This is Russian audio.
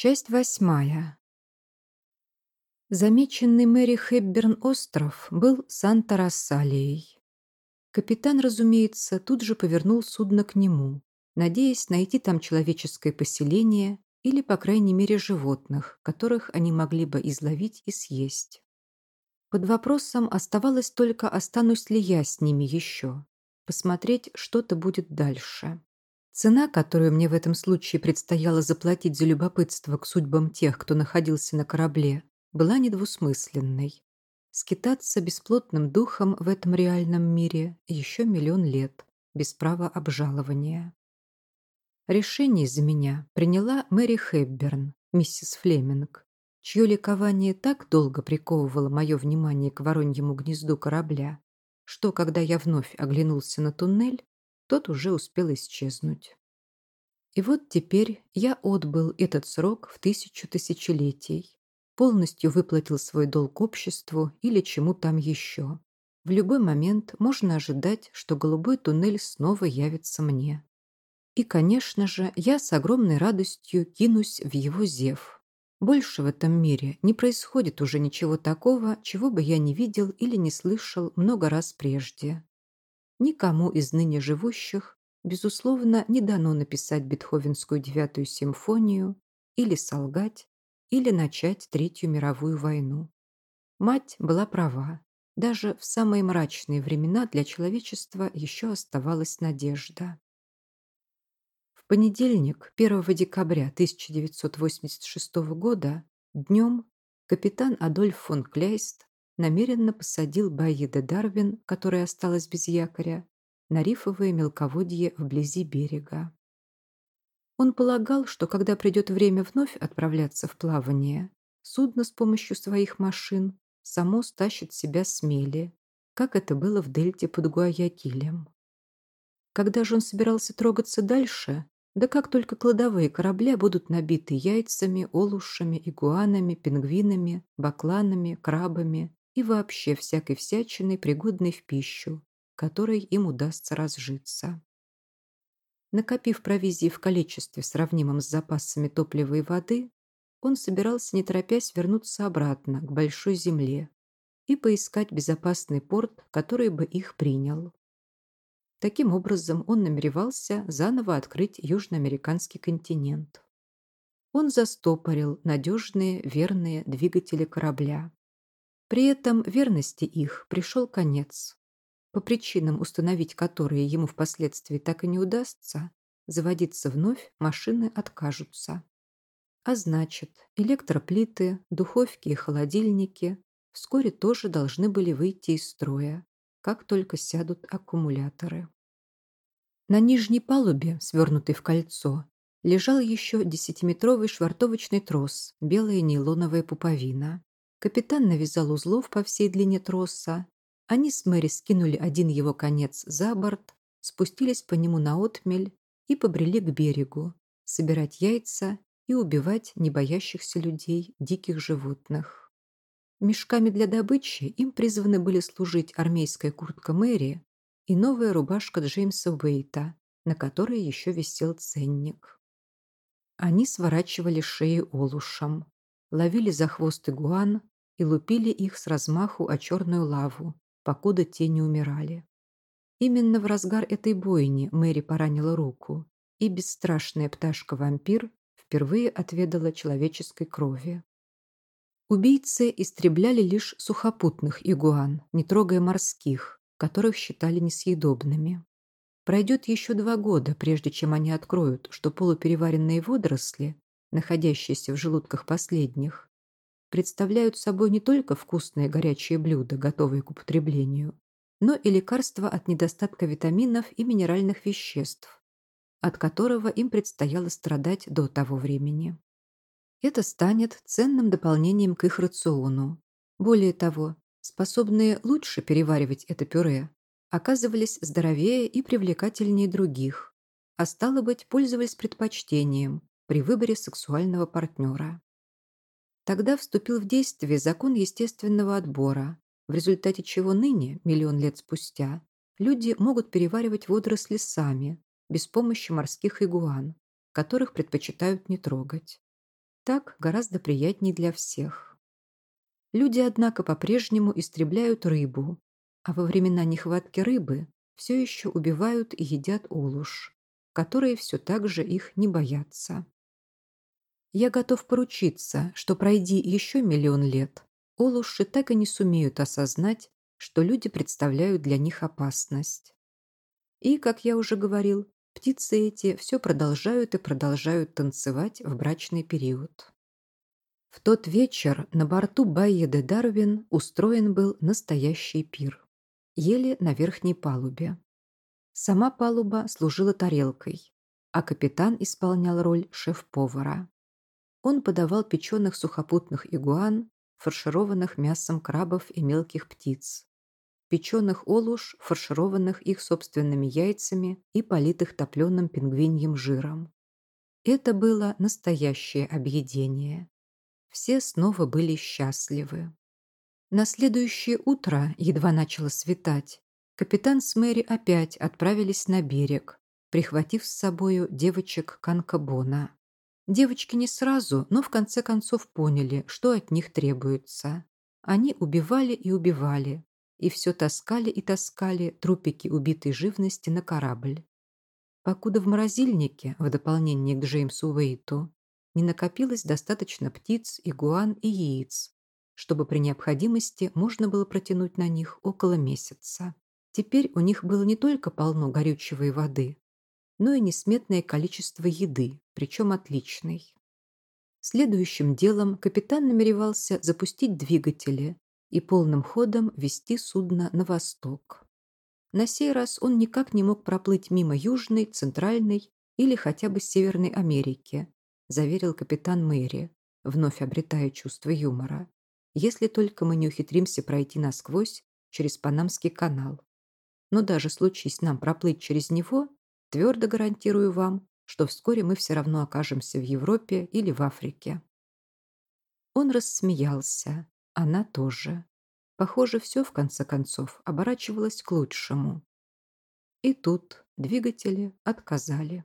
Часть восьмая. Замеченный Мэри Хэбберн остров был Санта-Рассалией. Капитан, разумеется, тут же повернул судно к нему, надеясь найти там человеческое поселение или, по крайней мере, животных, которых они могли бы изловить и съесть. Под вопросом оставалось только, останусь ли я с ними еще, посмотреть, что-то будет дальше. Цена, которую мне в этом случае предстояло заплатить за любопытство к судьбам тех, кто находился на корабле, была недвусмысленной. Скитаться бесплотным духом в этом реальном мире еще миллион лет, без права обжалования. Решение за меня приняла Мэри Хэбберн, миссис Флеминг, чье ликование так долго приковывало мое внимание к вороньему гнезду корабля, что, когда я вновь оглянулся на туннель, тот уже успел исчезнуть. И вот теперь я отбыл этот срок в тысячу тысячелетий, полностью выплатил свой долг обществу или чему там еще. В любой момент можно ожидать, что голубой туннель снова явится мне. И, конечно же, я с огромной радостью кинусь в его зев. Больше в этом мире не происходит уже ничего такого, чего бы я не видел или не слышал много раз прежде. Никому из ныне живущих, безусловно, не дано написать Бетховенскую девятую симфонию или солгать, или начать Третью мировую войну. Мать была права. Даже в самые мрачные времена для человечества еще оставалась надежда. В понедельник, 1 декабря 1986 года, днем, капитан Адольф фон Кляйст намеренно посадил Баида Дарвин, которая осталась без якоря, на рифовые мелководье вблизи берега. Он полагал, что когда придет время вновь отправляться в плавание, судно с помощью своих машин само стащит себя с как это было в дельте под Гуаякилем. Когда же он собирался трогаться дальше, да как только кладовые корабля будут набиты яйцами, олушами, игуанами, пингвинами, бакланами, крабами и вообще всякой всячиной, пригодной в пищу, которой им удастся разжиться. Накопив провизии в количестве, сравнимом с запасами топлива и воды, он собирался, не торопясь, вернуться обратно, к Большой Земле, и поискать безопасный порт, который бы их принял. Таким образом, он намеревался заново открыть южноамериканский континент. Он застопорил надежные, верные двигатели корабля. При этом верности их пришел конец. По причинам, установить которые ему впоследствии так и не удастся, заводиться вновь машины откажутся. А значит, электроплиты, духовки и холодильники вскоре тоже должны были выйти из строя, как только сядут аккумуляторы. На нижней палубе, свернутый в кольцо, лежал еще десятиметровый швартовочный трос, белая нейлоновая пуповина. Капитан навязал узлов по всей длине троса. Они с Мэри скинули один его конец за борт, спустились по нему на отмель и побрели к берегу, собирать яйца и убивать не боящихся людей диких животных. Мешками для добычи им призваны были служить армейская куртка Мэри и новая рубашка Джеймса Уэйта, на которой еще висел ценник. Они сворачивали шеи олушам, ловили за хвост игуан и лупили их с размаху о черную лаву, покуда те не умирали. Именно в разгар этой бойни Мэри поранила руку, и бесстрашная пташка-вампир впервые отведала человеческой крови. Убийцы истребляли лишь сухопутных игуан, не трогая морских, которых считали несъедобными. Пройдет еще два года, прежде чем они откроют, что полупереваренные водоросли находящиеся в желудках последних, представляют собой не только вкусные горячие блюда, готовые к употреблению, но и лекарства от недостатка витаминов и минеральных веществ, от которого им предстояло страдать до того времени. Это станет ценным дополнением к их рациону. Более того, способные лучше переваривать это пюре, оказывались здоровее и привлекательнее других, а стало быть, пользовались предпочтением, при выборе сексуального партнера. Тогда вступил в действие закон естественного отбора, в результате чего ныне, миллион лет спустя, люди могут переваривать водоросли сами, без помощи морских игуан, которых предпочитают не трогать. так гораздо приятней для всех. Люди, однако, по-прежнему истребляют рыбу, а во времена нехватки рыбы все еще убивают и едят улуш, которые все так же их не боятся. Я готов поручиться, что пройди еще миллион лет, олуши так и не сумеют осознать, что люди представляют для них опасность. И, как я уже говорил, птицы эти все продолжают и продолжают танцевать в брачный период. В тот вечер на борту Байе де Дарвин устроен был настоящий пир. Ели на верхней палубе. Сама палуба служила тарелкой, а капитан исполнял роль шеф-повара. Он подавал печеных сухопутных игуан, фаршированных мясом крабов и мелких птиц, печеных олуш, фаршированных их собственными яйцами и политых топленым пингвиньим жиром. Это было настоящее объедение. Все снова были счастливы. На следующее утро, едва начало светать, капитан с Мэри опять отправились на берег, прихватив с собою девочек Канкабона. Девочки не сразу, но в конце концов поняли, что от них требуется. Они убивали и убивали, и все таскали и таскали трупики убитой живности на корабль. Покуда в морозильнике, в дополнение к Джеймсу Уэйту, не накопилось достаточно птиц, игуан и яиц, чтобы при необходимости можно было протянуть на них около месяца. Теперь у них было не только полно горючего и воды, но и несметное количество еды, причем отличной. Следующим делом капитан намеревался запустить двигатели и полным ходом вести судно на восток. На сей раз он никак не мог проплыть мимо Южной, Центральной или хотя бы Северной Америки, заверил капитан Мэри, вновь обретая чувство юмора, если только мы не ухитримся пройти насквозь через Панамский канал. Но даже случись нам проплыть через него, Твердо гарантирую вам, что вскоре мы все равно окажемся в Европе или в Африке. Он рассмеялся, она тоже. Похоже, все в конце концов оборачивалось к лучшему. И тут двигатели отказали.